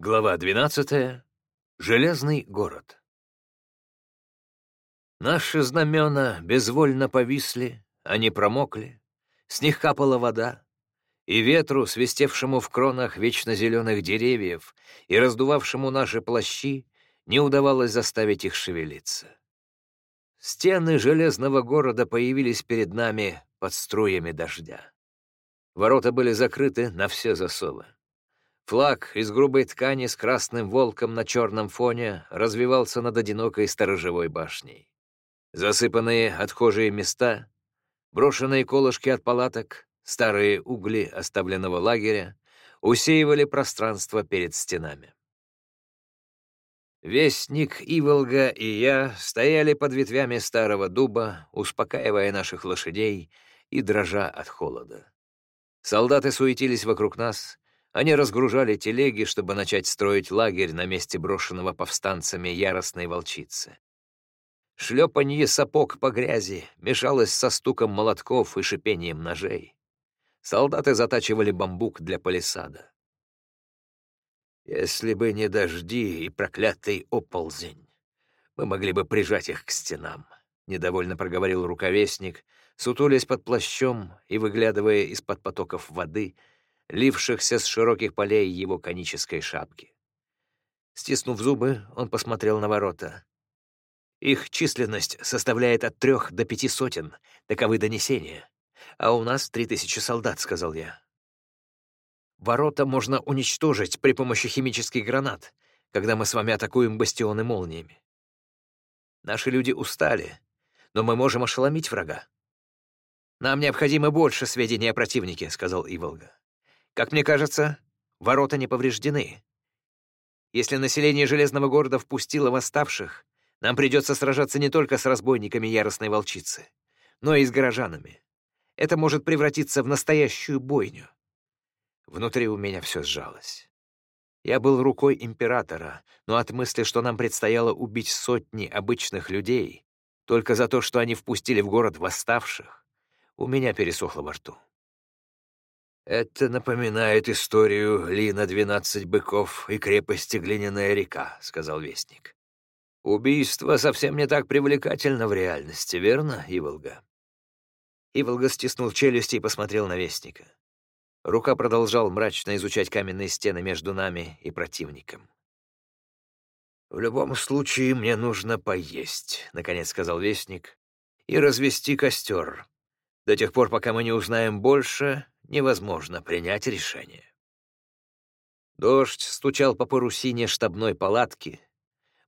Глава 12. Железный город. Наши знамена безвольно повисли, они промокли, с них капала вода, и ветру, свистевшему в кронах вечно зеленых деревьев и раздувавшему наши плащи, не удавалось заставить их шевелиться. Стены железного города появились перед нами под струями дождя. Ворота были закрыты на все засовы. Флаг из грубой ткани с красным волком на черном фоне развивался над одинокой сторожевой башней. Засыпанные отхожие места, брошенные колышки от палаток, старые угли оставленного лагеря усеивали пространство перед стенами. Вестник Иволга и я стояли под ветвями старого дуба, успокаивая наших лошадей и дрожа от холода. Солдаты суетились вокруг нас, они разгружали телеги, чтобы начать строить лагерь на месте брошенного повстанцами яростной волчицы. Шлепанье сапог по грязи мешалось со стуком молотков и шипением ножей. Солдаты затачивали бамбук для палисада. Если бы не дожди и проклятый оползень, мы могли бы прижать их к стенам, — недовольно проговорил рукавестник, сутулясь под плащом и выглядывая из-под потоков воды — лившихся с широких полей его конической шапки. Стиснув зубы, он посмотрел на ворота. Их численность составляет от трех до пяти сотен, таковы донесения. А у нас три тысячи солдат, — сказал я. Ворота можно уничтожить при помощи химических гранат, когда мы с вами атакуем бастионы молниями. Наши люди устали, но мы можем ошеломить врага. «Нам необходимо больше сведений о противнике», — сказал Иволга. Как мне кажется, ворота не повреждены. Если население Железного города впустило восставших, нам придется сражаться не только с разбойниками яростной волчицы, но и с горожанами. Это может превратиться в настоящую бойню. Внутри у меня все сжалось. Я был рукой императора, но от мысли, что нам предстояло убить сотни обычных людей, только за то, что они впустили в город восставших, у меня пересохло во рту. «Это напоминает историю Лина двенадцать быков и крепости Глиняная река», — сказал Вестник. «Убийство совсем не так привлекательно в реальности, верно, Иволга?» Иволга стиснул челюсти и посмотрел на Вестника. Рука продолжал мрачно изучать каменные стены между нами и противником. «В любом случае мне нужно поесть», — наконец сказал Вестник, — «и развести костер. До тех пор, пока мы не узнаем больше, невозможно принять решение. Дождь стучал по парусине штабной палатки.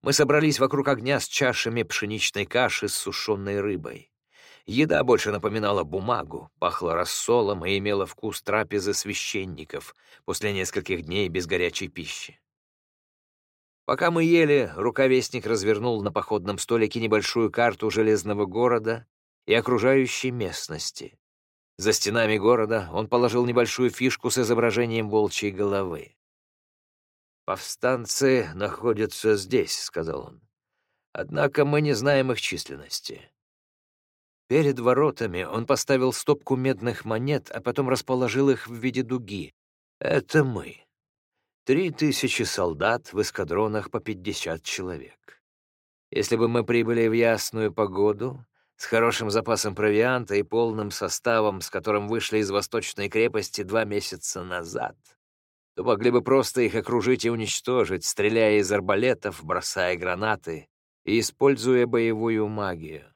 Мы собрались вокруг огня с чашами пшеничной каши с сушеной рыбой. Еда больше напоминала бумагу, пахла рассолом и имела вкус трапезы священников после нескольких дней без горячей пищи. Пока мы ели, рукавестник развернул на походном столике небольшую карту железного города и окружающей местности. За стенами города он положил небольшую фишку с изображением волчьей головы. «Повстанцы находятся здесь», — сказал он. «Однако мы не знаем их численности». Перед воротами он поставил стопку медных монет, а потом расположил их в виде дуги. «Это мы. Три тысячи солдат в эскадронах по пятьдесят человек. Если бы мы прибыли в ясную погоду, с хорошим запасом провианта и полным составом, с которым вышли из восточной крепости два месяца назад, то могли бы просто их окружить и уничтожить, стреляя из арбалетов, бросая гранаты и используя боевую магию.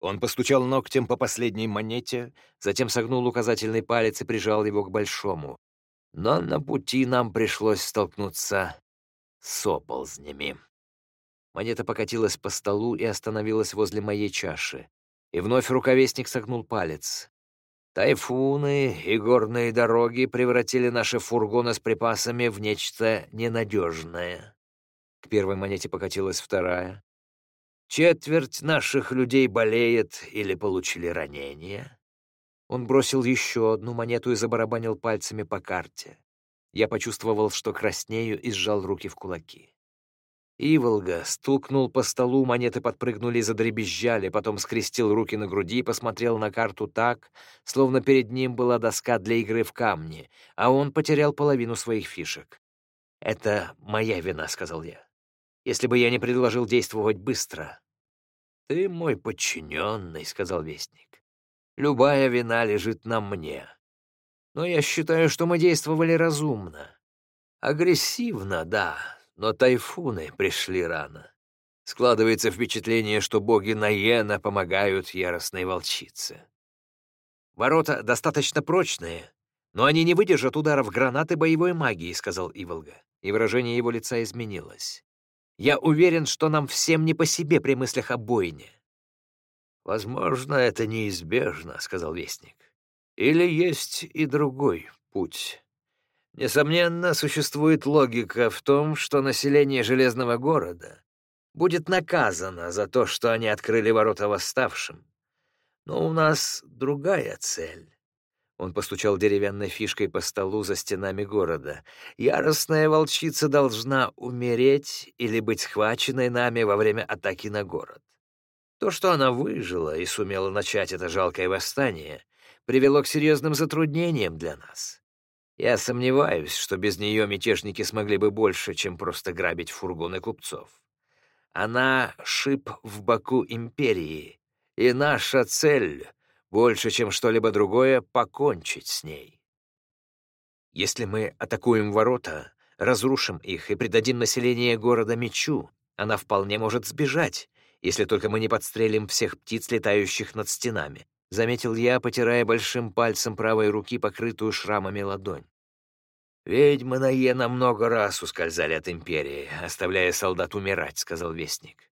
Он постучал ногтем по последней монете, затем согнул указательный палец и прижал его к большому. Но на пути нам пришлось столкнуться с оползнями. Монета покатилась по столу и остановилась возле моей чаши. И вновь рукавестник согнул палец. Тайфуны и горные дороги превратили наши фургоны с припасами в нечто ненадежное. К первой монете покатилась вторая. Четверть наших людей болеет или получили ранения. Он бросил еще одну монету и забарабанил пальцами по карте. Я почувствовал, что краснею, и сжал руки в кулаки. Иволга стукнул по столу, монеты подпрыгнули и задребезжали, потом скрестил руки на груди и посмотрел на карту так, словно перед ним была доска для игры в камни, а он потерял половину своих фишек. «Это моя вина», — сказал я. «Если бы я не предложил действовать быстро». «Ты мой подчиненный», — сказал Вестник. «Любая вина лежит на мне. Но я считаю, что мы действовали разумно. Агрессивно, да, но тайфуны пришли рано. Складывается впечатление, что боги Наена помогают яростной волчице. Ворота достаточно прочные, но они не выдержат ударов гранаты боевой магии», — сказал Иволга, и выражение его лица изменилось. «Я уверен, что нам всем не по себе при мыслях о бойне». «Возможно, это неизбежно», — сказал Вестник. «Или есть и другой путь». Несомненно, существует логика в том, что население Железного города будет наказано за то, что они открыли ворота восставшим. Но у нас другая цель. Он постучал деревянной фишкой по столу за стенами города. «Яростная волчица должна умереть или быть схваченной нами во время атаки на город. То, что она выжила и сумела начать это жалкое восстание, привело к серьезным затруднениям для нас. Я сомневаюсь, что без нее мятежники смогли бы больше, чем просто грабить фургоны купцов. Она — шип в боку империи, и наша цель — больше, чем что-либо другое, покончить с ней. Если мы атакуем ворота, разрушим их и придадим население города мечу, она вполне может сбежать, если только мы не подстрелим всех птиц, летающих над стенами», — заметил я, потирая большим пальцем правой руки покрытую шрамами ладонь. «Ведьмы на Ена много раз ускользали от Империи, оставляя солдат умирать», — сказал Вестник.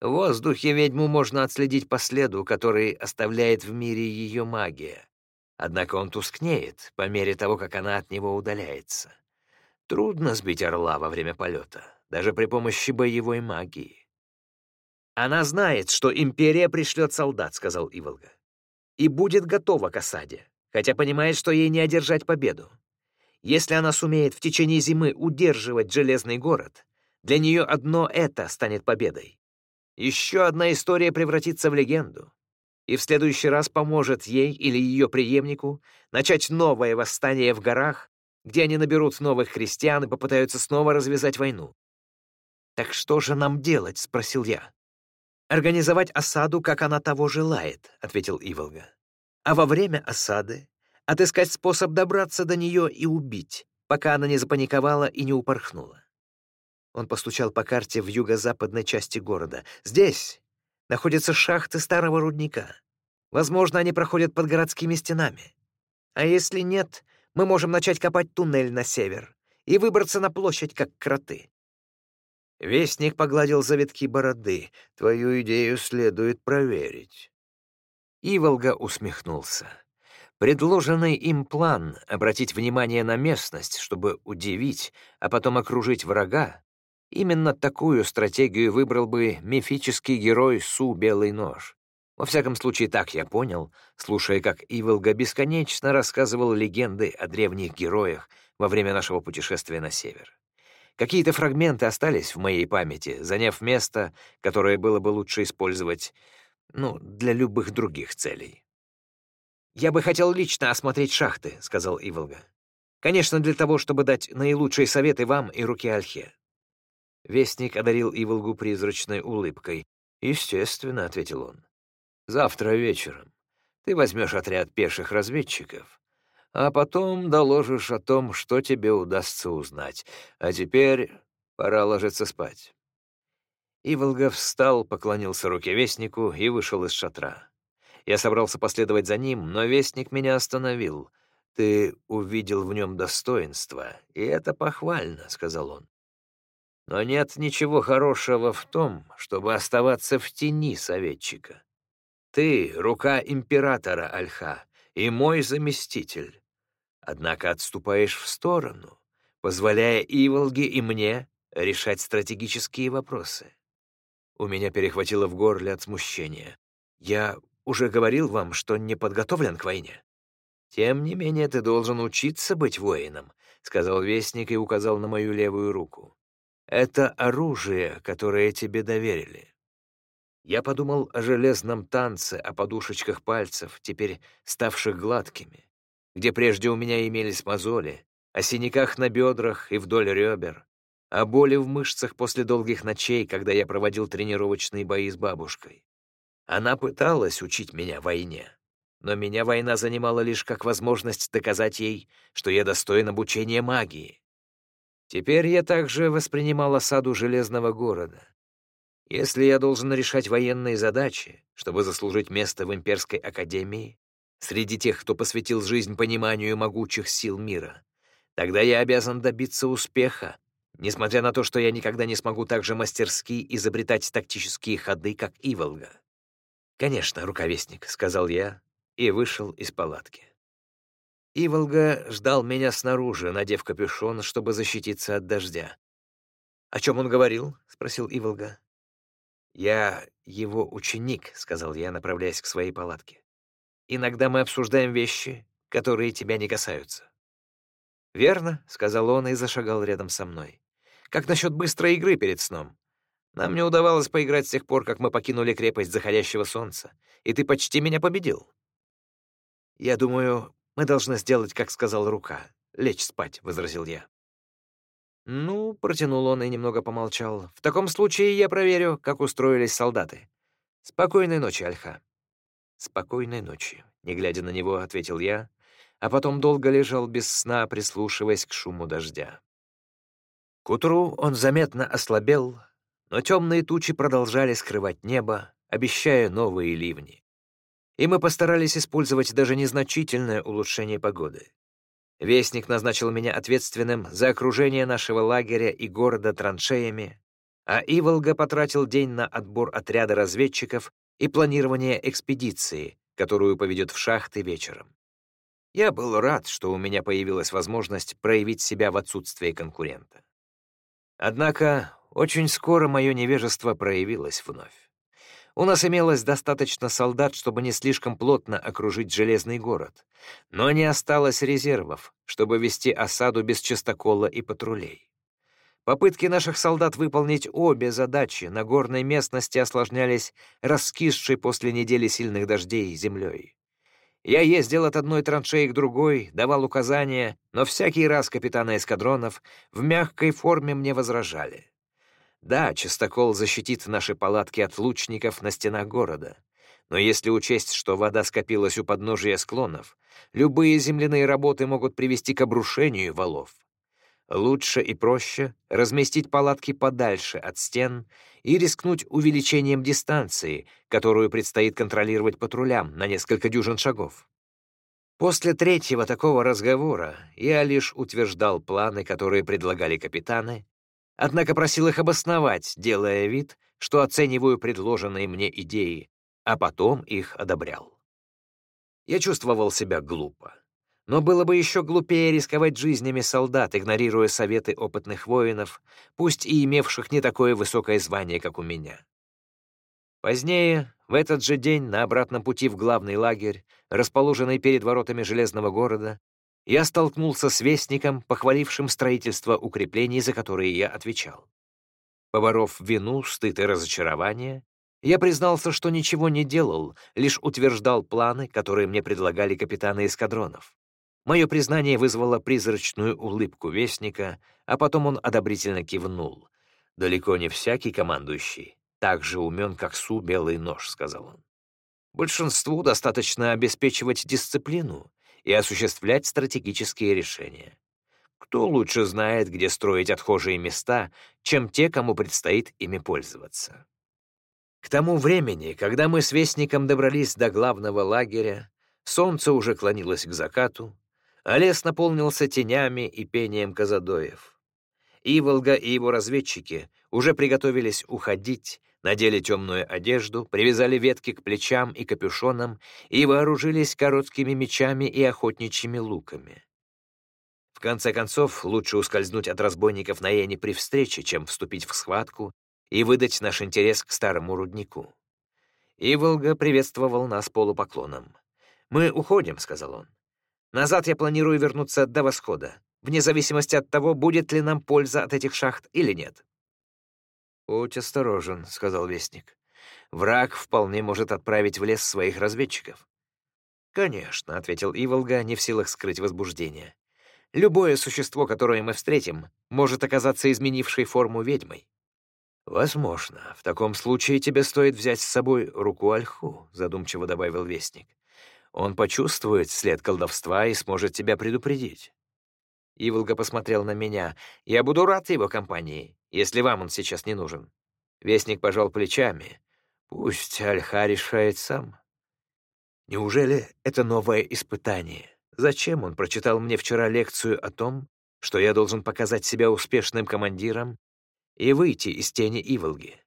«В воздухе ведьму можно отследить по следу, который оставляет в мире ее магия. Однако он тускнеет по мере того, как она от него удаляется. Трудно сбить орла во время полета, даже при помощи боевой магии». «Она знает, что Империя пришлет солдат», — сказал Иволга, «и будет готова к осаде, хотя понимает, что ей не одержать победу. Если она сумеет в течение зимы удерживать Железный город, для нее одно это станет победой. Еще одна история превратится в легенду, и в следующий раз поможет ей или ее преемнику начать новое восстание в горах, где они наберут новых христиан и попытаются снова развязать войну. «Так что же нам делать?» — спросил я. «Организовать осаду, как она того желает», — ответил Иволга. «А во время осады отыскать способ добраться до нее и убить, пока она не запаниковала и не упорхнула. Он постучал по карте в юго-западной части города. «Здесь находятся шахты старого рудника. Возможно, они проходят под городскими стенами. А если нет, мы можем начать копать туннель на север и выбраться на площадь, как кроты». Вестник погладил завитки бороды. «Твою идею следует проверить». Иволга усмехнулся. Предложенный им план — обратить внимание на местность, чтобы удивить, а потом окружить врага, именно такую стратегию выбрал бы мифический герой Су Белый Нож. Во всяком случае, так я понял, слушая, как Иволга бесконечно рассказывал легенды о древних героях во время нашего путешествия на север. Какие-то фрагменты остались в моей памяти, заняв место, которое было бы лучше использовать, ну, для любых других целей. «Я бы хотел лично осмотреть шахты», — сказал Иволга. «Конечно, для того, чтобы дать наилучшие советы вам и руке Альхе». Вестник одарил Иволгу призрачной улыбкой. «Естественно», — ответил он. «Завтра вечером ты возьмешь отряд пеших разведчиков, а потом доложишь о том, что тебе удастся узнать. А теперь пора ложиться спать». Иволга встал, поклонился руке Вестнику и вышел из шатра. Я собрался последовать за ним, но вестник меня остановил. «Ты увидел в нем достоинство, и это похвально», — сказал он. «Но нет ничего хорошего в том, чтобы оставаться в тени советчика. Ты — рука императора Альха и мой заместитель. Однако отступаешь в сторону, позволяя Иволге и мне решать стратегические вопросы». У меня перехватило в горле от смущения. Я уже говорил вам, что не подготовлен к войне. Тем не менее, ты должен учиться быть воином, сказал вестник и указал на мою левую руку. Это оружие, которое тебе доверили. Я подумал о железном танце, о подушечках пальцев, теперь ставших гладкими, где прежде у меня имелись мозоли, о синяках на бедрах и вдоль ребер, о боли в мышцах после долгих ночей, когда я проводил тренировочные бои с бабушкой. Она пыталась учить меня войне, но меня война занимала лишь как возможность доказать ей, что я достоин обучения магии. Теперь я также воспринимал осаду Железного города. Если я должен решать военные задачи, чтобы заслужить место в Имперской Академии, среди тех, кто посвятил жизнь пониманию могучих сил мира, тогда я обязан добиться успеха, несмотря на то, что я никогда не смогу так же мастерски изобретать тактические ходы, как Иволга. «Конечно, рукавестник», — сказал я и вышел из палатки. Иволга ждал меня снаружи, надев капюшон, чтобы защититься от дождя. «О чем он говорил?» — спросил Иволга. «Я его ученик», — сказал я, направляясь к своей палатке. «Иногда мы обсуждаем вещи, которые тебя не касаются». «Верно», — сказал он и зашагал рядом со мной. «Как насчет быстрой игры перед сном? Нам не удавалось поиграть с тех пор, как мы покинули крепость заходящего солнца, и ты почти меня победил». «Я думаю, мы должны сделать, как сказал Рука. Лечь спать», — возразил я. «Ну», — протянул он и немного помолчал, «в таком случае я проверю, как устроились солдаты. Спокойной ночи, Альха». «Спокойной ночи», — не глядя на него, ответил я, а потом долго лежал без сна, прислушиваясь к шуму дождя. К утру он заметно ослабел, но темные тучи продолжали скрывать небо, обещая новые ливни. И мы постарались использовать даже незначительное улучшение погоды. Вестник назначил меня ответственным за окружение нашего лагеря и города траншеями, а Иволга потратил день на отбор отряда разведчиков и планирование экспедиции, которую поведет в шахты вечером. Я был рад, что у меня появилась возможность проявить себя в отсутствии конкурента. Однако очень скоро мое невежество проявилось вновь. У нас имелось достаточно солдат, чтобы не слишком плотно окружить железный город, но не осталось резервов, чтобы вести осаду без частокола и патрулей. Попытки наших солдат выполнить обе задачи на горной местности осложнялись раскисшей после недели сильных дождей землей. Я ездил от одной траншеи к другой, давал указания, но всякий раз капитаны эскадронов в мягкой форме мне возражали. Да, частокол защитит наши палатки от лучников на стенах города. Но если учесть, что вода скопилась у подножия склонов, любые земляные работы могут привести к обрушению валов. Лучше и проще разместить палатки подальше от стен и рискнуть увеличением дистанции, которую предстоит контролировать патрулям на несколько дюжин шагов. После третьего такого разговора я лишь утверждал планы, которые предлагали капитаны, однако просил их обосновать, делая вид, что оцениваю предложенные мне идеи, а потом их одобрял. Я чувствовал себя глупо. Но было бы еще глупее рисковать жизнями солдат, игнорируя советы опытных воинов, пусть и имевших не такое высокое звание, как у меня. Позднее, в этот же день, на обратном пути в главный лагерь, расположенный перед воротами Железного города, я столкнулся с вестником, похвалившим строительство укреплений, за которые я отвечал. Поборов вину, стыд и разочарование, я признался, что ничего не делал, лишь утверждал планы, которые мне предлагали капитаны эскадронов. Мое признание вызвало призрачную улыбку вестника, а потом он одобрительно кивнул. «Далеко не всякий командующий так же умен, как Су Белый Нож», — сказал он. «Большинству достаточно обеспечивать дисциплину, и осуществлять стратегические решения. Кто лучше знает, где строить отхожие места, чем те, кому предстоит ими пользоваться? К тому времени, когда мы с Вестником добрались до главного лагеря, солнце уже клонилось к закату, а лес наполнился тенями и пением казадоев. Иволга и его разведчики уже приготовились уходить, надели темную одежду, привязали ветки к плечам и капюшонам и вооружились короткими мечами и охотничьими луками. В конце концов, лучше ускользнуть от разбойников на Йене при встрече, чем вступить в схватку и выдать наш интерес к старому руднику. Иволга приветствовал нас полупоклоном. «Мы уходим», — сказал он. «Назад я планирую вернуться до восхода, вне зависимости от того, будет ли нам польза от этих шахт или нет». «Будь осторожен», — сказал Вестник. «Враг вполне может отправить в лес своих разведчиков». «Конечно», — ответил Иволга, не в силах скрыть возбуждение. Любое существо, которое мы встретим, может оказаться изменившей форму ведьмой. «Возможно. В таком случае тебе стоит взять с собой руку Альху», — задумчиво добавил Вестник. «Он почувствует след колдовства и сможет тебя предупредить». Иволга посмотрел на меня. «Я буду рад его компании, если вам он сейчас не нужен». Вестник пожал плечами. «Пусть Альха решает сам». Неужели это новое испытание? Зачем он прочитал мне вчера лекцию о том, что я должен показать себя успешным командиром и выйти из тени Иволги,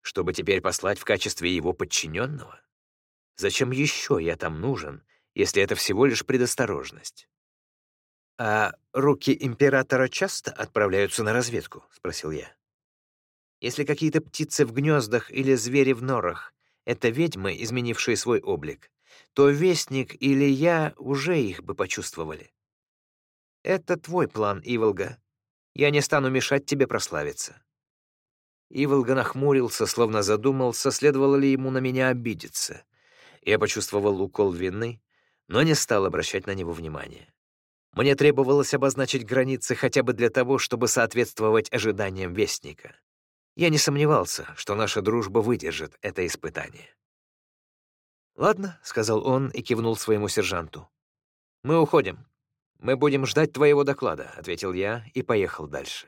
чтобы теперь послать в качестве его подчиненного? Зачем еще я там нужен, если это всего лишь предосторожность? «А руки императора часто отправляются на разведку?» — спросил я. «Если какие-то птицы в гнездах или звери в норах — это ведьмы, изменившие свой облик, то Вестник или я уже их бы почувствовали. Это твой план, Иволга. Я не стану мешать тебе прославиться. Иволга нахмурился, словно задумался, следовало ли ему на меня обидеться. Я почувствовал укол вины, но не стал обращать на него внимания. Мне требовалось обозначить границы хотя бы для того, чтобы соответствовать ожиданиям Вестника. Я не сомневался, что наша дружба выдержит это испытание. «Ладно», — сказал он и кивнул своему сержанту. «Мы уходим. Мы будем ждать твоего доклада», — ответил я и поехал дальше.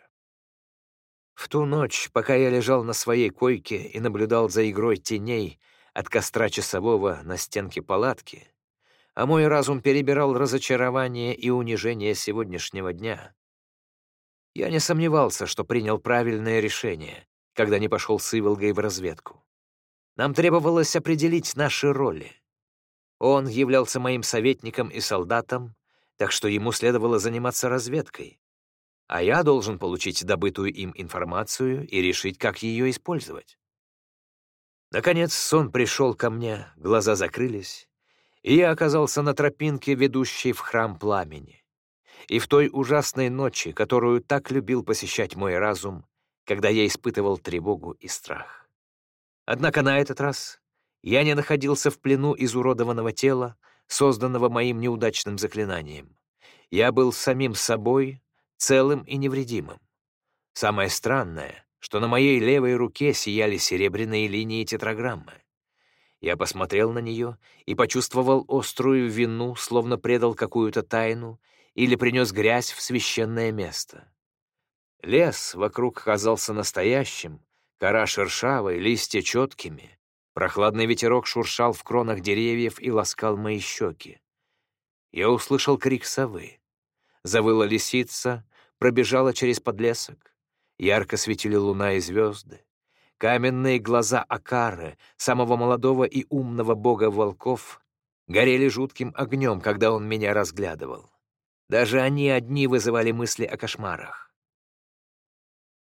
В ту ночь, пока я лежал на своей койке и наблюдал за игрой теней от костра часового на стенке палатки, а мой разум перебирал разочарование и унижение сегодняшнего дня, я не сомневался, что принял правильное решение, когда не пошел с Иволгой в разведку. Нам требовалось определить наши роли. Он являлся моим советником и солдатом, так что ему следовало заниматься разведкой, а я должен получить добытую им информацию и решить, как ее использовать. Наконец сон пришел ко мне, глаза закрылись, и я оказался на тропинке, ведущей в храм пламени. И в той ужасной ночи, которую так любил посещать мой разум, когда я испытывал тревогу и страх. Однако на этот раз я не находился в плену изуродованного тела, созданного моим неудачным заклинанием. Я был самим собой, целым и невредимым. Самое странное, что на моей левой руке сияли серебряные линии тетраграммы. Я посмотрел на нее и почувствовал острую вину, словно предал какую-то тайну или принес грязь в священное место. Лес вокруг казался настоящим, кора шершавой, листья четкими. Прохладный ветерок шуршал в кронах деревьев и ласкал мои щеки. Я услышал крик совы. Завыла лисица, пробежала через подлесок. Ярко светили луна и звезды. Каменные глаза Акары, самого молодого и умного бога волков, горели жутким огнем, когда он меня разглядывал. Даже они одни вызывали мысли о кошмарах.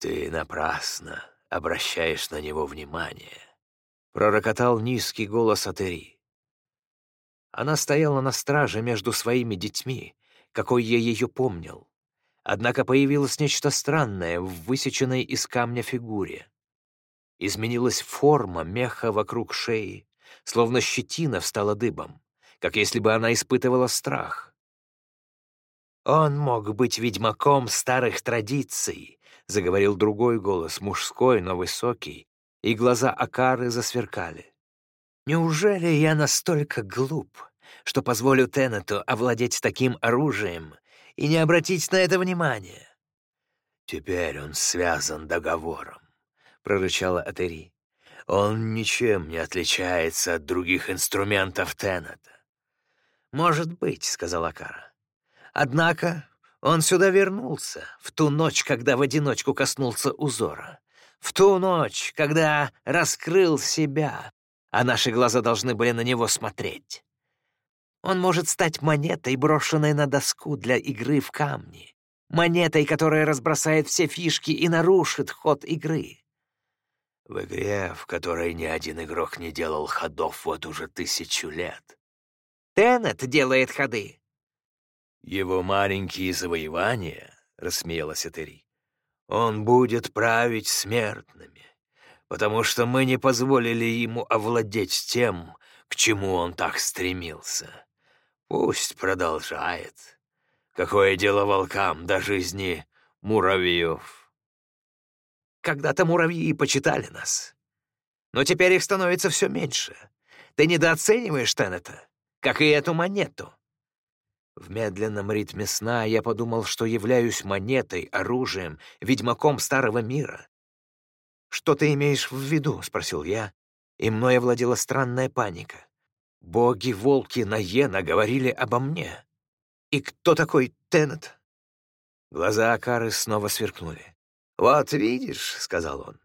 «Ты напрасно обращаешь на него внимание», — пророкотал низкий голос Атери. Она стояла на страже между своими детьми, какой я ее помнил. Однако появилось нечто странное в высеченной из камня фигуре. Изменилась форма меха вокруг шеи, словно щетина встала дыбом, как если бы она испытывала страх. «Он мог быть ведьмаком старых традиций», — заговорил другой голос, мужской, но высокий, и глаза Акары засверкали. «Неужели я настолько глуп, что позволю Теннету овладеть таким оружием и не обратить на это внимания. «Теперь он связан договором», — прорычала Атери. «Он ничем не отличается от других инструментов Теннета». «Может быть», — сказала Кара. «Однако он сюда вернулся в ту ночь, когда в одиночку коснулся узора, в ту ночь, когда раскрыл себя, а наши глаза должны были на него смотреть. Он может стать монетой, брошенной на доску для игры в камни. Монетой, которая разбросает все фишки и нарушит ход игры. В игре, в которой ни один игрок не делал ходов вот уже тысячу лет. Теннет делает ходы. Его маленькие завоевания, — рассмеялась Этери, — он будет править смертными, потому что мы не позволили ему овладеть тем, к чему он так стремился. Пусть продолжает. Какое дело волкам до жизни муравьев? Когда-то муравьи почитали нас, но теперь их становится все меньше. Ты недооцениваешь Теннета, как и эту монету. В медленном ритме сна я подумал, что являюсь монетой, оружием, ведьмаком старого мира. «Что ты имеешь в виду?» — спросил я, и мной овладела странная паника. Боги-волки Наена говорили обо мне. И кто такой Теннет? Глаза Акары снова сверкнули. «Вот видишь», — сказал он,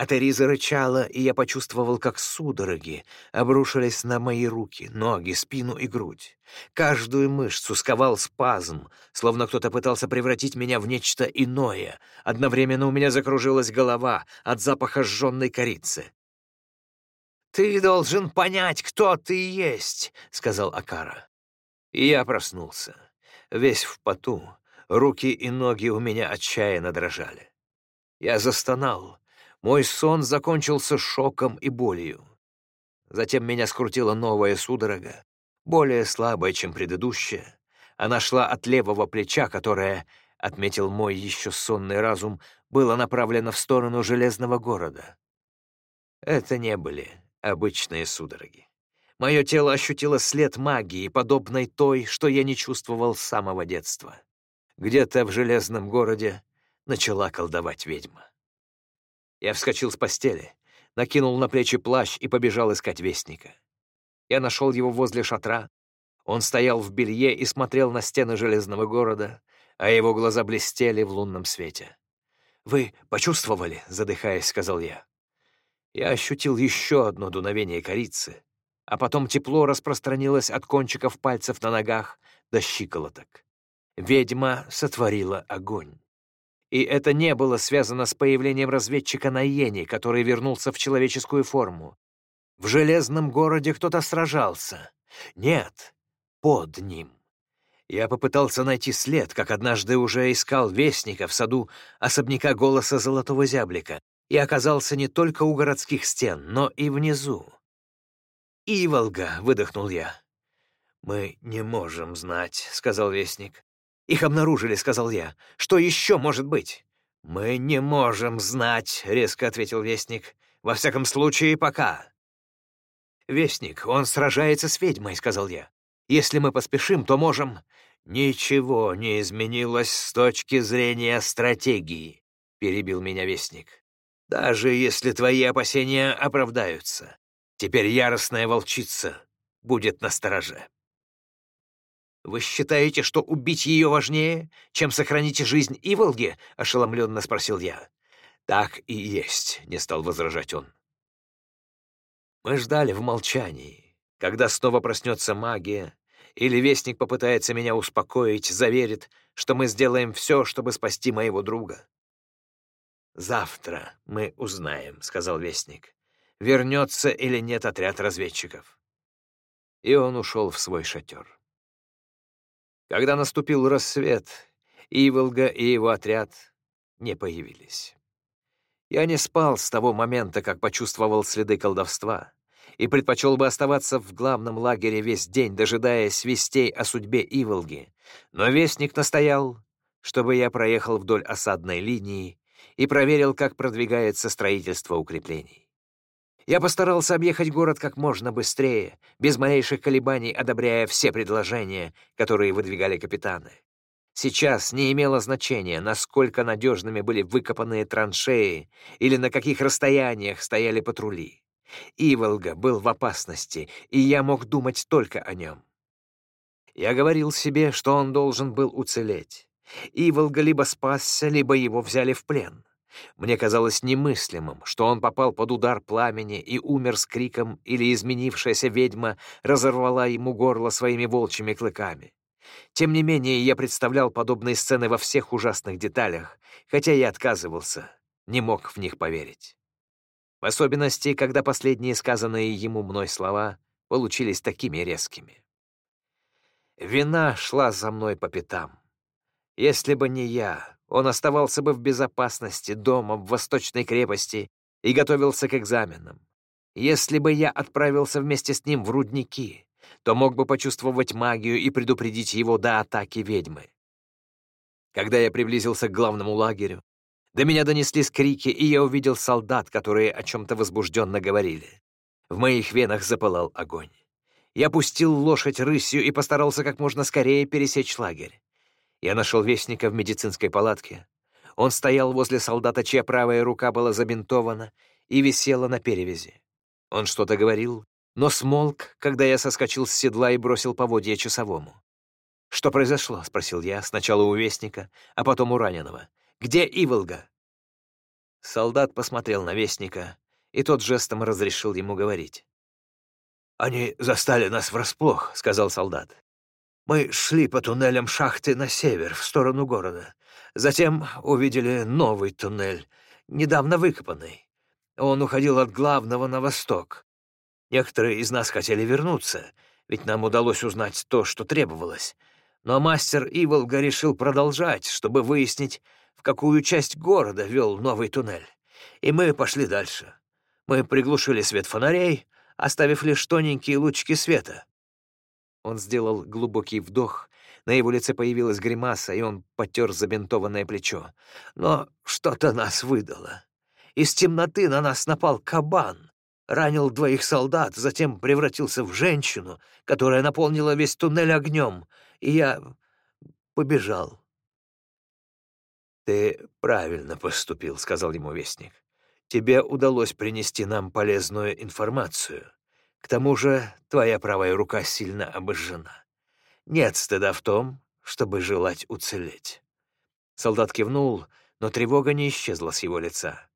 Атери зарычала, и я почувствовал, как судороги обрушились на мои руки, ноги, спину и грудь. Каждую мышцу сковал спазм, словно кто-то пытался превратить меня в нечто иное. Одновременно у меня закружилась голова от запаха сжженной корицы. «Ты должен понять, кто ты есть», — сказал Акара. И я проснулся, весь в поту, руки и ноги у меня отчаянно дрожали. Я застонал, мой сон закончился шоком и болью. Затем меня скрутила новая судорога, более слабая, чем предыдущая. Она шла от левого плеча, которое, отметил мой еще сонный разум, было направлено в сторону железного города. Это не были обычные судороги. Мое тело ощутило след магии, подобной той, что я не чувствовал с самого детства. Где-то в железном городе начала колдовать ведьма. Я вскочил с постели, накинул на плечи плащ и побежал искать вестника. Я нашел его возле шатра. Он стоял в белье и смотрел на стены железного города, а его глаза блестели в лунном свете. «Вы почувствовали?» — задыхаясь, сказал я. Я ощутил еще одно дуновение корицы, а потом тепло распространилось от кончиков пальцев на ногах до щиколоток. Ведьма сотворила огонь. И это не было связано с появлением разведчика на Йене, который вернулся в человеческую форму. В Железном городе кто-то сражался. Нет, под ним. Я попытался найти след, как однажды уже искал вестника в саду особняка голоса Золотого Зяблика, и оказался не только у городских стен, но и внизу. «Иволга!» — выдохнул я. «Мы не можем знать», — сказал вестник. «Их обнаружили», — сказал я. «Что еще может быть?» «Мы не можем знать», — резко ответил Вестник. «Во всяком случае, пока». «Вестник, он сражается с ведьмой», — сказал я. «Если мы поспешим, то можем...» «Ничего не изменилось с точки зрения стратегии», — перебил меня Вестник. «Даже если твои опасения оправдаются, теперь яростная волчица будет на стороже». «Вы считаете, что убить ее важнее, чем сохранить жизнь Иволги?» — ошеломленно спросил я. «Так и есть», — не стал возражать он. Мы ждали в молчании, когда снова проснется магия, или Вестник попытается меня успокоить, заверит, что мы сделаем все, чтобы спасти моего друга. «Завтра мы узнаем», — сказал Вестник, вернется или нет отряд разведчиков. И он ушел в свой шатер. Когда наступил рассвет, Иволга и его отряд не появились. Я не спал с того момента, как почувствовал следы колдовства, и предпочел бы оставаться в главном лагере весь день, дожидаясь вестей о судьбе Иволги, но вестник настоял, чтобы я проехал вдоль осадной линии и проверил, как продвигается строительство укреплений. Я постарался объехать город как можно быстрее, без малейших колебаний одобряя все предложения, которые выдвигали капитаны. Сейчас не имело значения, насколько надежными были выкопанные траншеи или на каких расстояниях стояли патрули. Иволга был в опасности, и я мог думать только о нем. Я говорил себе, что он должен был уцелеть. Иволга либо спасся, либо его взяли в плен. Мне казалось немыслимым, что он попал под удар пламени и умер с криком, или изменившаяся ведьма разорвала ему горло своими волчьими клыками. Тем не менее, я представлял подобные сцены во всех ужасных деталях, хотя и отказывался, не мог в них поверить. В особенности, когда последние сказанные ему мной слова получились такими резкими. Вина шла за мной по пятам. Если бы не я, он оставался бы в безопасности дома в Восточной крепости и готовился к экзаменам. Если бы я отправился вместе с ним в рудники, то мог бы почувствовать магию и предупредить его до атаки ведьмы. Когда я приблизился к главному лагерю, до меня донеслись крики, и я увидел солдат, которые о чем-то возбужденно говорили. В моих венах запылал огонь. Я пустил лошадь рысью и постарался как можно скорее пересечь лагерь. Я нашел вестника в медицинской палатке. Он стоял возле солдата, чья правая рука была забинтована и висела на перевязи. Он что-то говорил, но смолк, когда я соскочил с седла и бросил поводья часовому. «Что произошло?» — спросил я, сначала у вестника, а потом у раненого. «Где Иволга?» Солдат посмотрел на вестника, и тот жестом разрешил ему говорить. «Они застали нас врасплох», — сказал солдат. «Мы шли по туннелям шахты на север, в сторону города. Затем увидели новый туннель, недавно выкопанный. Он уходил от главного на восток. Некоторые из нас хотели вернуться, ведь нам удалось узнать то, что требовалось. Но мастер Иволга решил продолжать, чтобы выяснить, в какую часть города вел новый туннель. И мы пошли дальше. Мы приглушили свет фонарей, оставив лишь тоненькие лучики света. Он сделал глубокий вдох, на его лице появилась гримаса, и он потер забинтованное плечо. Но что-то нас выдало. Из темноты на нас напал кабан, ранил двоих солдат, затем превратился в женщину, которая наполнила весь туннель огнем, и я побежал. «Ты правильно поступил», — сказал ему вестник. «Тебе удалось принести нам полезную информацию. К тому же твоя правая рука сильно обожжена. Нет стыда в том, чтобы желать уцелеть». Солдат кивнул, но тревога не исчезла с его лица.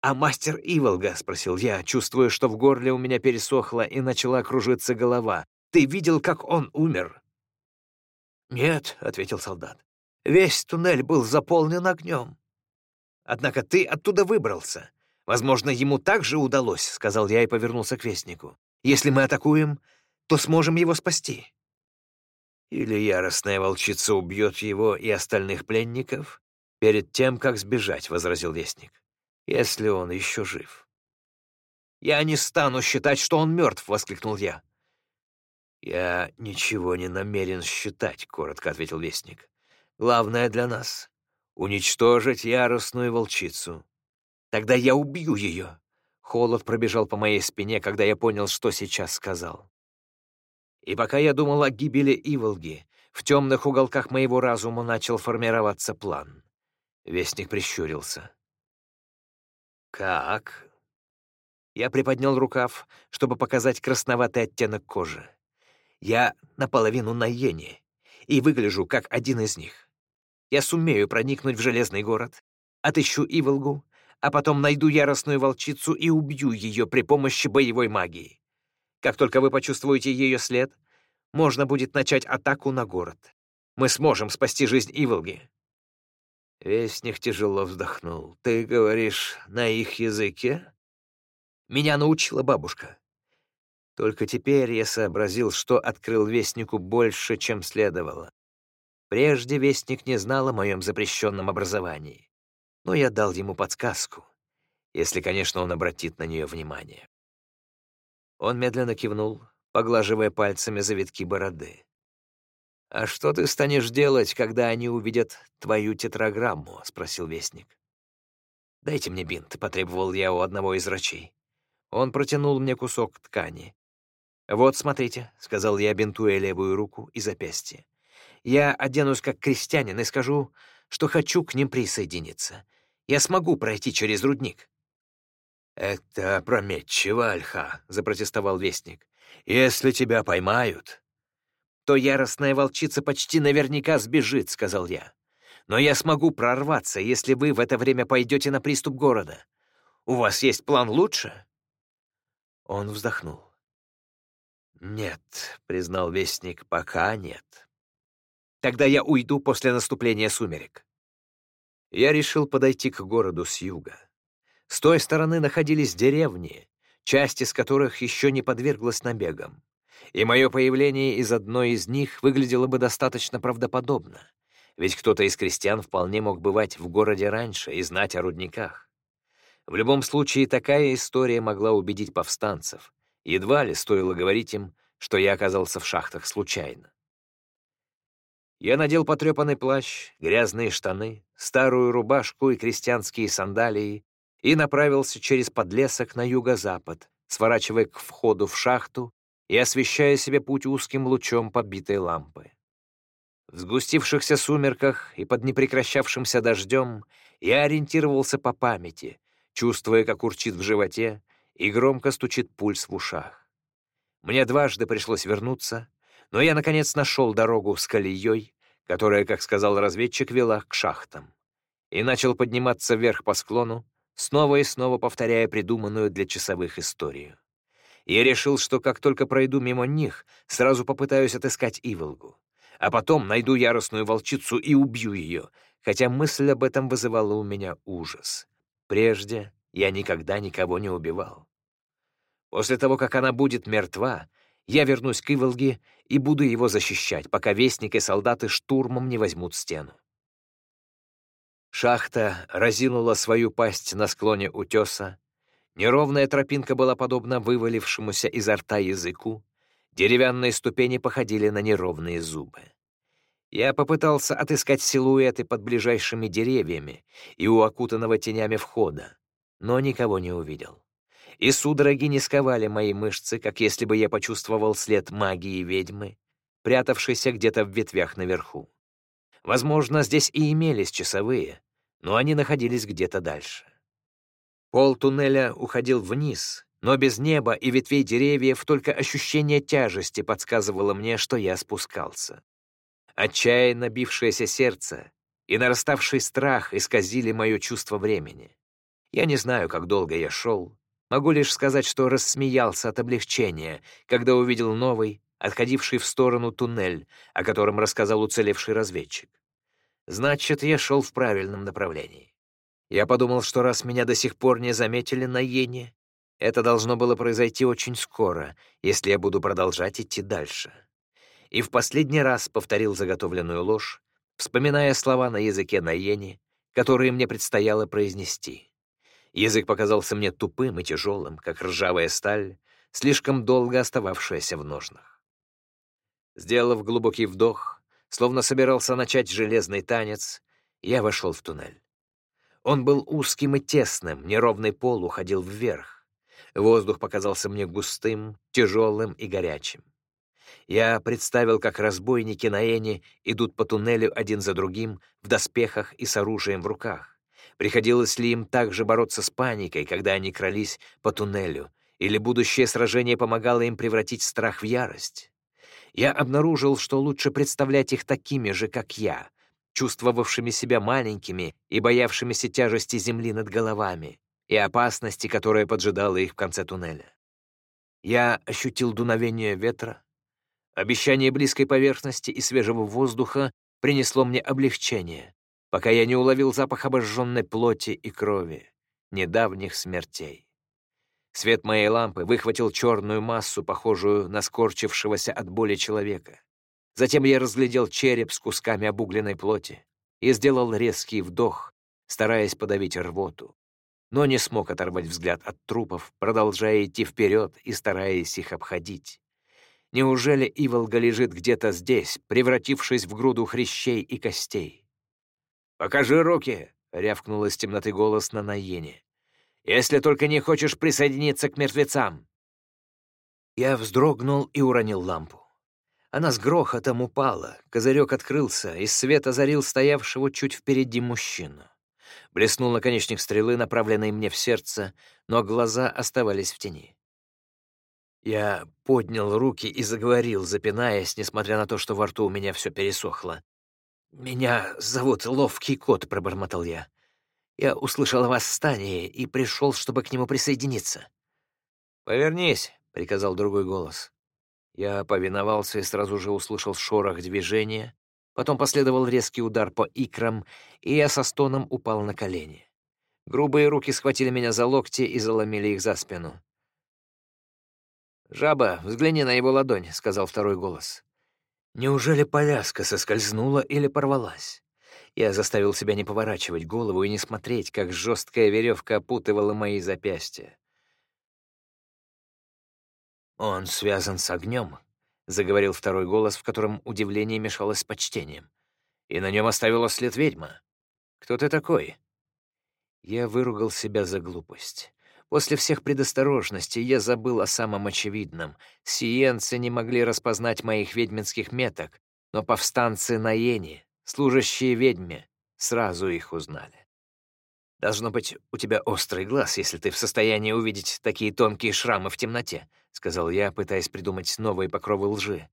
«А мастер Иволга?» — спросил я, чувствуя, что в горле у меня пересохло и начала кружиться голова. «Ты видел, как он умер?» «Нет», — ответил солдат. «Весь туннель был заполнен огнем». «Однако ты оттуда выбрался. Возможно, ему также удалось», — сказал я и повернулся к вестнику. «Если мы атакуем, то сможем его спасти». «Или яростная волчица убьет его и остальных пленников перед тем, как сбежать», — возразил вестник если он еще жив. «Я не стану считать, что он мертв!» — воскликнул я. «Я ничего не намерен считать», — коротко ответил Вестник. «Главное для нас — уничтожить яростную волчицу. Тогда я убью ее!» Холод пробежал по моей спине, когда я понял, что сейчас сказал. И пока я думал о гибели Иволги, в темных уголках моего разума начал формироваться план. Вестник прищурился. «Как?» Я приподнял рукав, чтобы показать красноватый оттенок кожи. Я наполовину на иене и выгляжу как один из них. Я сумею проникнуть в Железный город, отыщу Иволгу, а потом найду яростную волчицу и убью ее при помощи боевой магии. Как только вы почувствуете ее след, можно будет начать атаку на город. Мы сможем спасти жизнь Иволги. Вестник тяжело вздохнул. «Ты говоришь на их языке?» «Меня научила бабушка». Только теперь я сообразил, что открыл Вестнику больше, чем следовало. Прежде Вестник не знал о моем запрещенном образовании, но я дал ему подсказку, если, конечно, он обратит на нее внимание. Он медленно кивнул, поглаживая пальцами завитки бороды. «А что ты станешь делать, когда они увидят твою тетраграмму?» — спросил Вестник. «Дайте мне бинт», — потребовал я у одного из врачей. Он протянул мне кусок ткани. «Вот, смотрите», — сказал я, бинтуя левую руку и запястье. «Я оденусь как крестьянин и скажу, что хочу к ним присоединиться. Я смогу пройти через рудник». «Это опрометчиво, Альха», — запротестовал Вестник. «Если тебя поймают, то яростная волчица почти наверняка сбежит», — сказал я. «Но я смогу прорваться, если вы в это время пойдете на приступ города. У вас есть план лучше?» Он вздохнул. «Нет», — признал Вестник, — «пока нет. Тогда я уйду после наступления сумерек». Я решил подойти к городу с юга. С той стороны находились деревни, часть из которых еще не подверглась набегам и мое появление из одной из них выглядело бы достаточно правдоподобно, ведь кто-то из крестьян вполне мог бывать в городе раньше и знать о рудниках. В любом случае, такая история могла убедить повстанцев. Едва ли стоило говорить им, что я оказался в шахтах случайно. Я надел потрепанный плащ, грязные штаны, старую рубашку и крестьянские сандалии и направился через подлесок на юго-запад, сворачивая к входу в шахту и освещая себе путь узким лучом побитой лампы. В сгустившихся сумерках и под непрекращавшимся дождем я ориентировался по памяти, чувствуя, как урчит в животе и громко стучит пульс в ушах. Мне дважды пришлось вернуться, но я, наконец, нашел дорогу с колеей, которая, как сказал разведчик, вела к шахтам, и начал подниматься вверх по склону, снова и снова повторяя придуманную для часовых историю. Я решил, что как только пройду мимо них, сразу попытаюсь отыскать Иволгу, а потом найду яростную волчицу и убью ее, хотя мысль об этом вызывала у меня ужас. Прежде я никогда никого не убивал. После того, как она будет мертва, я вернусь к Иволге и буду его защищать, пока вестник и солдаты штурмом не возьмут стену. Шахта разинула свою пасть на склоне утеса, неровная тропинка была подобна вывалившемуся изо рта языку, деревянные ступени походили на неровные зубы. Я попытался отыскать силуэты под ближайшими деревьями и у окутанного тенями входа, но никого не увидел. И судороги не сковали мои мышцы, как если бы я почувствовал след магии ведьмы, прятавшейся где-то в ветвях наверху. Возможно, здесь и имелись часовые, но они находились где-то дальше. Пол туннеля уходил вниз, но без неба и ветвей деревьев только ощущение тяжести подсказывало мне, что я спускался. Отчаянно бившееся сердце и нараставший страх исказили мое чувство времени. Я не знаю, как долго я шел. Могу лишь сказать, что рассмеялся от облегчения, когда увидел новый, отходивший в сторону туннель, о котором рассказал уцелевший разведчик. Значит, я шел в правильном направлении. Я подумал, что раз меня до сих пор не заметили на Йене, это должно было произойти очень скоро, если я буду продолжать идти дальше и в последний раз повторил заготовленную ложь, вспоминая слова на языке Наени, которые мне предстояло произнести. Язык показался мне тупым и тяжелым, как ржавая сталь, слишком долго остававшаяся в ножнах. Сделав глубокий вдох, словно собирался начать железный танец, я вошел в туннель. Он был узким и тесным, неровный пол уходил вверх. Воздух показался мне густым, тяжелым и горячим. Я представил, как разбойники на Эне идут по туннелю один за другим, в доспехах и с оружием в руках. Приходилось ли им также бороться с паникой, когда они крались по туннелю, или будущее сражение помогало им превратить страх в ярость? Я обнаружил, что лучше представлять их такими же, как я, чувствовавшими себя маленькими и боявшимися тяжести земли над головами и опасности, которая поджидала их в конце туннеля. Я ощутил дуновение ветра, Обещание близкой поверхности и свежего воздуха принесло мне облегчение, пока я не уловил запах обожженной плоти и крови, недавних смертей. Свет моей лампы выхватил черную массу, похожую на скорчившегося от боли человека. Затем я разглядел череп с кусками обугленной плоти и сделал резкий вдох, стараясь подавить рвоту, но не смог оторвать взгляд от трупов, продолжая идти вперед и стараясь их обходить. Неужели Иволга лежит где-то здесь, превратившись в груду хрящей и костей? «Покажи руки!» — рявкнул из темноты голос на Наене. «Если только не хочешь присоединиться к мертвецам!» Я вздрогнул и уронил лампу. Она с грохотом упала, козырек открылся, и свет озарил стоявшего чуть впереди мужчину. Блеснул наконечник стрелы, направленной мне в сердце, но глаза оставались в тени. Я поднял руки и заговорил, запинаясь, несмотря на то, что во рту у меня все пересохло. «Меня зовут Ловкий Кот», — пробормотал я. «Я услышал о восстании и пришел, чтобы к нему присоединиться». «Повернись», — приказал другой голос. Я повиновался и сразу же услышал шорох движения, потом последовал резкий удар по икрам, и я со стоном упал на колени. Грубые руки схватили меня за локти и заломили их за спину. «Жаба, взгляни на его ладонь», — сказал второй голос. Неужели повязка соскользнула или порвалась? Я заставил себя не поворачивать голову и не смотреть, как жесткая веревка опутывала мои запястья. «Он связан с огнем», — заговорил второй голос, в котором удивление мешалось с почтением. «И на нем оставила след ведьма. Кто ты такой?» Я выругал себя за глупость. После всех предосторожностей я забыл о самом очевидном. Сиенцы не могли распознать моих ведьминских меток, но повстанцы на Йене, служащие ведьме, сразу их узнали. «Должно быть, у тебя острый глаз, если ты в состоянии увидеть такие тонкие шрамы в темноте», — сказал я, пытаясь придумать новые покровы лжи.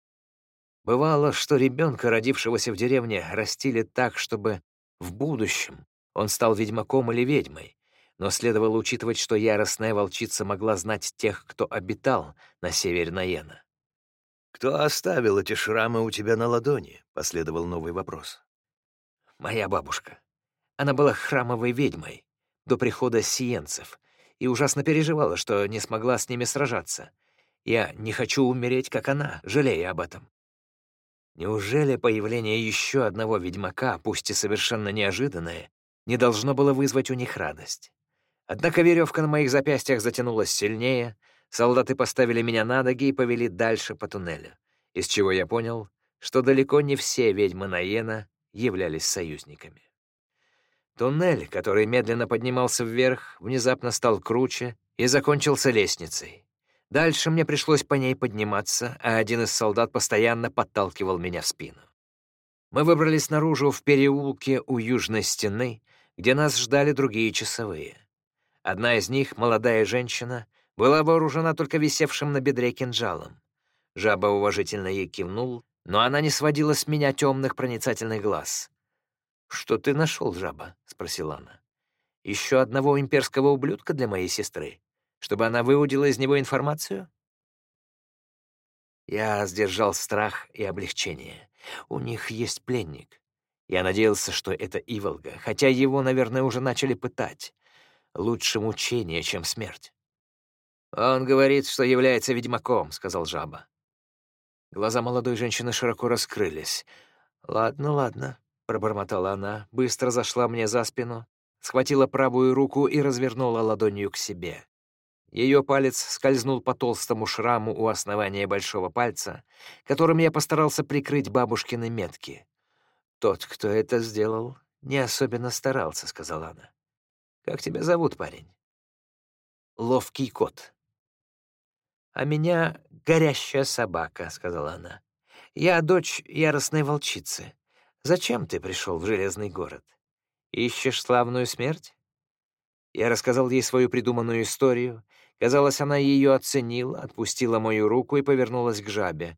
Бывало, что ребенка, родившегося в деревне, растили так, чтобы в будущем он стал ведьмаком или ведьмой, но следовало учитывать, что яростная волчица могла знать тех, кто обитал на севере Наена. «Кто оставил эти шрамы у тебя на ладони?» — последовал новый вопрос. «Моя бабушка. Она была храмовой ведьмой до прихода сиенцев и ужасно переживала, что не смогла с ними сражаться. Я не хочу умереть, как она, жалея об этом. Неужели появление еще одного ведьмака, пусть и совершенно неожиданное, не должно было вызвать у них радость? Однако веревка на моих запястьях затянулась сильнее, солдаты поставили меня на ноги и повели дальше по туннелю, из чего я понял, что далеко не все ведьмы Наена являлись союзниками. Туннель, который медленно поднимался вверх, внезапно стал круче и закончился лестницей. Дальше мне пришлось по ней подниматься, а один из солдат постоянно подталкивал меня в спину. Мы выбрались наружу в переулке у южной стены, где нас ждали другие часовые. Одна из них, молодая женщина, была вооружена только висевшим на бедре кинжалом. Жаба уважительно ей кивнул, но она не сводила с меня темных проницательных глаз. «Что ты нашел, жаба?» — спросила она. «Еще одного имперского ублюдка для моей сестры, чтобы она выудила из него информацию?» Я сдержал страх и облегчение. У них есть пленник. Я надеялся, что это Иволга, хотя его, наверное, уже начали пытать. Лучше мучение, чем смерть. «Он говорит, что является ведьмаком», — сказал жаба. Глаза молодой женщины широко раскрылись. «Ладно, ладно. — пробормотала она, быстро зашла мне за спину, схватила правую руку и развернула ладонью к себе. Ее палец скользнул по толстому шраму у основания большого пальца, которым я постарался прикрыть бабушкины метки. «Тот, кто это сделал, не особенно старался», — сказала она. «Как тебя зовут, парень?» «Ловкий кот». «А меня горящая собака», — сказала она. «Я дочь яростной волчицы. Зачем ты пришел в Железный город? Ищешь славную смерть?» Я рассказал ей свою придуманную историю. Казалось, она ее оценила, отпустила мою руку и повернулась к жабе.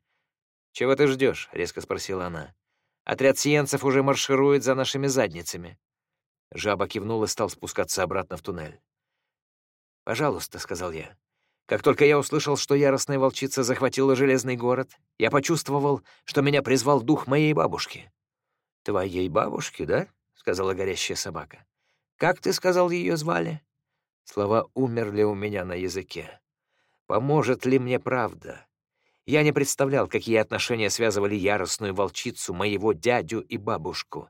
«Чего ты ждешь?» — резко спросила она. «Отряд сиенцев уже марширует за нашими задницами». Жаба кивнул и стал спускаться обратно в туннель. «Пожалуйста», — сказал я. Как только я услышал, что яростная волчица захватила Железный город, я почувствовал, что меня призвал дух моей бабушки. «Твоей бабушки, да?» — сказала горящая собака. «Как ты сказал, ее звали?» Слова умерли у меня на языке. «Поможет ли мне правда?» Я не представлял, какие отношения связывали яростную волчицу, моего дядю и бабушку.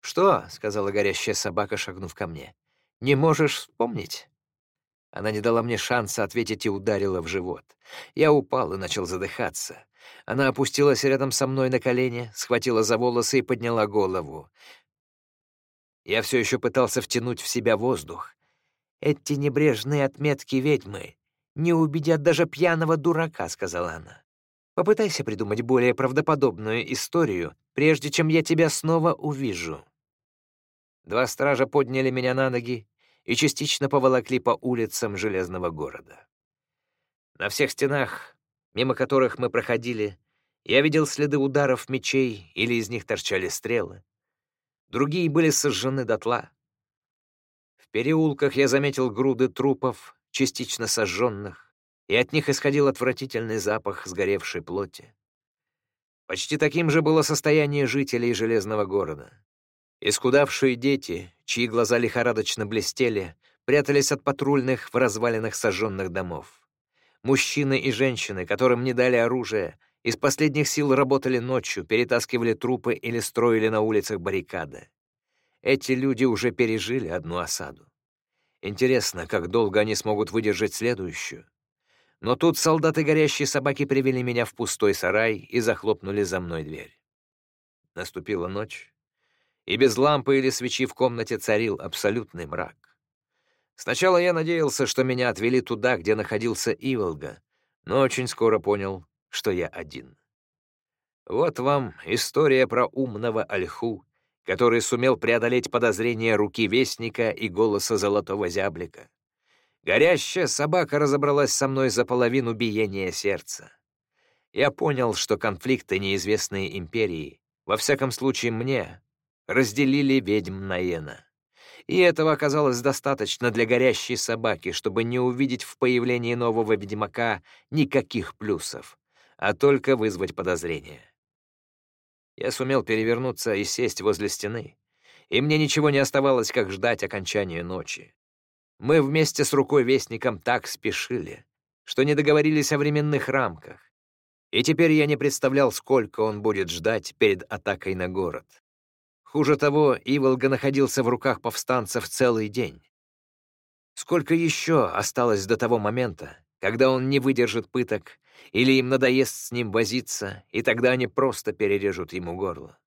«Что?» — сказала горящая собака, шагнув ко мне. «Не можешь вспомнить?» Она не дала мне шанса ответить и ударила в живот. Я упал и начал задыхаться. Она опустилась рядом со мной на колени, схватила за волосы и подняла голову. Я все еще пытался втянуть в себя воздух. «Эти небрежные отметки ведьмы не убедят даже пьяного дурака», — сказала она. «Попытайся придумать более правдоподобную историю, прежде чем я тебя снова увижу». Два стража подняли меня на ноги и частично поволокли по улицам Железного города. На всех стенах мимо которых мы проходили, я видел следы ударов мечей или из них торчали стрелы. Другие были сожжены дотла. В переулках я заметил груды трупов, частично сожженных, и от них исходил отвратительный запах сгоревшей плоти. Почти таким же было состояние жителей Железного города. Искудавшие дети, чьи глаза лихорадочно блестели, прятались от патрульных в развалинах сожженных домов. Мужчины и женщины, которым не дали оружие, из последних сил работали ночью, перетаскивали трупы или строили на улицах баррикады. Эти люди уже пережили одну осаду. Интересно, как долго они смогут выдержать следующую. Но тут солдаты горящие собаки привели меня в пустой сарай и захлопнули за мной дверь. Наступила ночь, и без лампы или свечи в комнате царил абсолютный мрак. Сначала я надеялся, что меня отвели туда, где находился Иволга, но очень скоро понял, что я один. Вот вам история про умного ольху, который сумел преодолеть подозрения руки Вестника и голоса Золотого Зяблика. Горящая собака разобралась со мной за половину биения сердца. Я понял, что конфликты неизвестной империи, во всяком случае мне, разделили ведьм Наена. И этого оказалось достаточно для горящей собаки, чтобы не увидеть в появлении нового ведьмака никаких плюсов, а только вызвать подозрения. Я сумел перевернуться и сесть возле стены, и мне ничего не оставалось, как ждать окончания ночи. Мы вместе с рукой-вестником так спешили, что не договорились о временных рамках. И теперь я не представлял, сколько он будет ждать перед атакой на город. Хуже того, Иволга находился в руках повстанцев целый день. Сколько еще осталось до того момента, когда он не выдержит пыток, или им надоест с ним возиться, и тогда они просто перережут ему горло?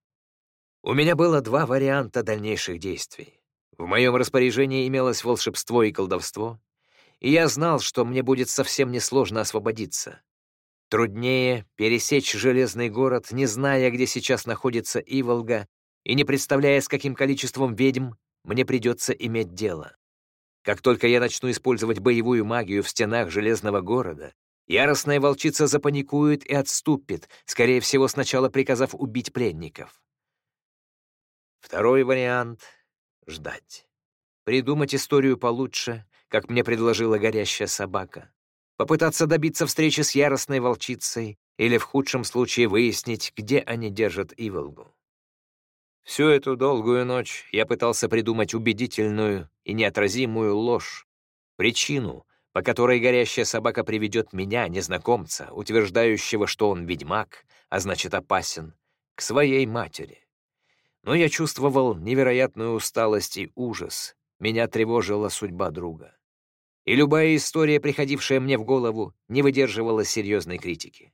У меня было два варианта дальнейших действий. В моем распоряжении имелось волшебство и колдовство, и я знал, что мне будет совсем несложно освободиться. Труднее пересечь железный город, не зная, где сейчас находится Иволга, и не представляя, с каким количеством ведьм мне придется иметь дело. Как только я начну использовать боевую магию в стенах железного города, яростная волчица запаникует и отступит, скорее всего, сначала приказав убить пленников. Второй вариант — ждать. Придумать историю получше, как мне предложила горящая собака. Попытаться добиться встречи с яростной волчицей или, в худшем случае, выяснить, где они держат Иволгу. Всю эту долгую ночь я пытался придумать убедительную и неотразимую ложь, причину, по которой горящая собака приведет меня, незнакомца, утверждающего, что он ведьмак, а значит опасен, к своей матери. Но я чувствовал невероятную усталость и ужас. Меня тревожила судьба друга. И любая история, приходившая мне в голову, не выдерживала серьезной критики.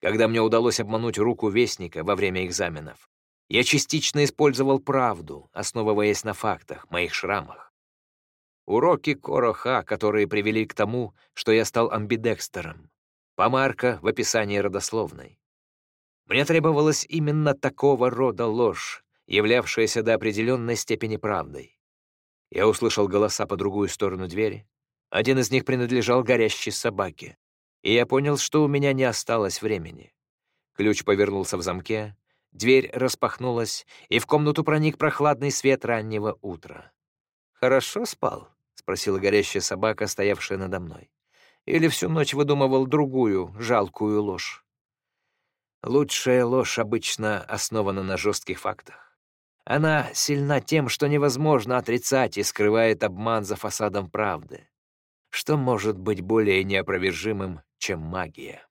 Когда мне удалось обмануть руку Вестника во время экзаменов, я частично использовал правду, основываясь на фактах, моих шрамах. Уроки Короха, которые привели к тому, что я стал амбидекстером. Помарка в описании родословной. Мне требовалась именно такого рода ложь, являвшаяся до определенной степени правдой. Я услышал голоса по другую сторону двери. Один из них принадлежал горящей собаке, и я понял, что у меня не осталось времени. Ключ повернулся в замке, дверь распахнулась, и в комнату проник прохладный свет раннего утра. «Хорошо спал?» — спросила горящая собака, стоявшая надо мной. «Или всю ночь выдумывал другую, жалкую ложь?» Лучшая ложь обычно основана на жестких фактах. Она сильна тем, что невозможно отрицать и скрывает обман за фасадом правды. Что может быть более неопровержимым, чем магия?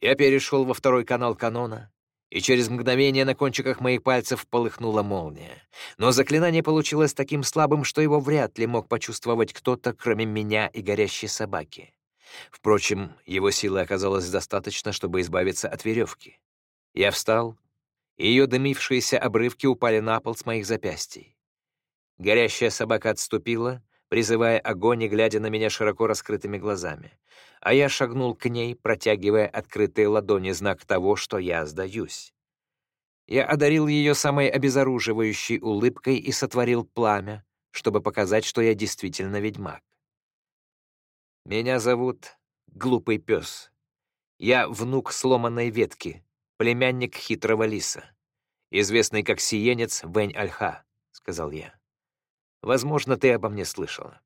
Я перешел во второй канал канона, и через мгновение на кончиках моих пальцев полыхнула молния. Но заклинание получилось таким слабым, что его вряд ли мог почувствовать кто-то, кроме меня и горящей собаки. Впрочем, его силы оказалось достаточно, чтобы избавиться от веревки. Я встал ее дымившиеся обрывки упали на пол с моих запястий. Горящая собака отступила, призывая огонь и глядя на меня широко раскрытыми глазами. А я шагнул к ней, протягивая открытые ладони, знак того, что я сдаюсь. Я одарил ее самой обезоруживающей улыбкой и сотворил пламя, чтобы показать, что я действительно ведьмак. Меня зовут Глупый пес. Я внук сломанной ветки, племянник хитрого лиса, известный как сиенец Вэнь Альха», — сказал я. «Возможно, ты обо мне слышала».